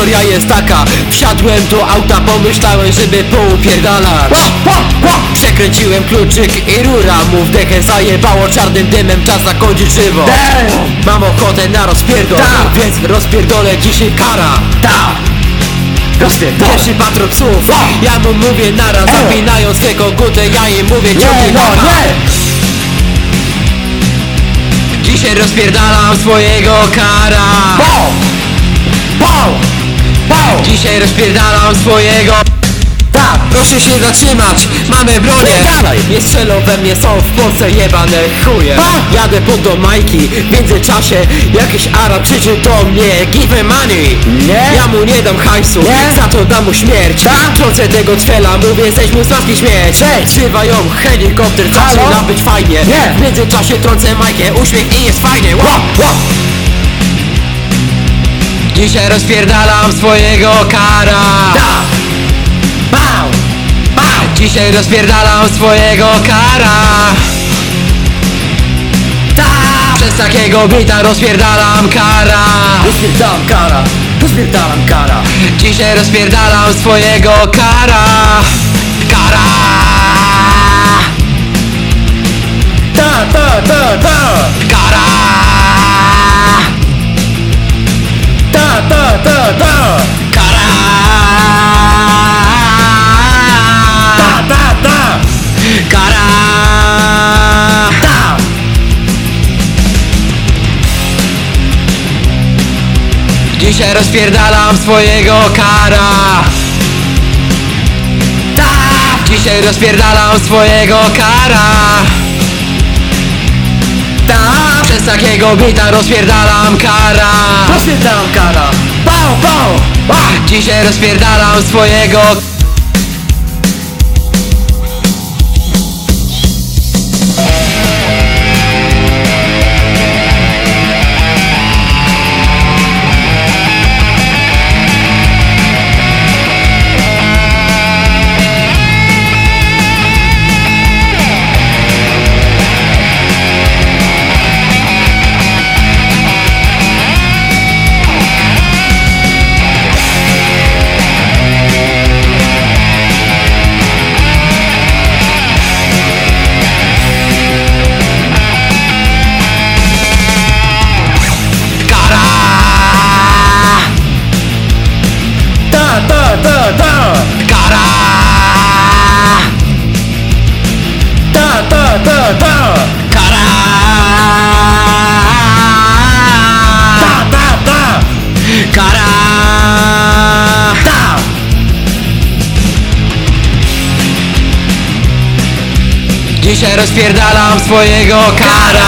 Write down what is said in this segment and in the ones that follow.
historia jest taka Wsiadłem do auta, pomyślałem, żeby poupierdalać Przekręciłem kluczyk i rura mu w dechę zajebało czarnym dymem Czas zakończyć żywo Mam ochotę na rozpierdol Tak. Więc rozpierdolę dzisiaj kara Ta! Rozpierdolę! Pierwszy patron psów Ja mu mówię naraz. Zapinając te koguty Ja im mówię ciągnij no, nie! Dzisiaj rozpierdalam swojego kara Pał! Pał! Dzisiaj rozpierdalam swojego Tak! Proszę się zatrzymać, mamy bronię Dalej. Nie strzelą we mnie, są w Polsce jebane chuje A! Jadę pod do Majki, w międzyczasie Jakiś Arab krzyczy do mnie Give me money Nie. Ja mu nie dam hajsu, Nie. za to dam mu śmierć Tak. Trącę tego cwela, mówię zejdź mu z maski śmierć Zejdź. Trzywają helikopter, zaczyna Halo? być fajnie Nie. W międzyczasie trącę Majkę, uśmiech i jest fajnie wow. Łap! Dzisiaj rozpierdalam swojego kara Ta! Pał! Pał! Dzisiaj rozpierdalam swojego kara Ta! Przez takiego bita rozpierdalam kara Rozpierdalam kara! Rozpierdalam kara! Dzisiaj rozpierdalam swojego kara Kara Dzisiaj rozpierdalam swojego kara Ta! Dzisiaj rozpierdalam swojego kara Ta! Przez takiego bita rozpierdalam kara Rozpierdalam kara! Pał! Pał! Pał! Dzisiaj rozpierdalam swojego Dzisiaj rozpierdalam swojego kara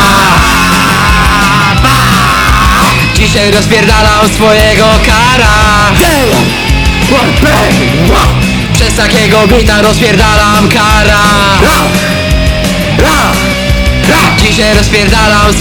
Dzisiaj rozpierdalam swojego kara! Przez takiego bita rozpierdalam kara Ra! Ra! Ra! Dzisiaj rozpierdalam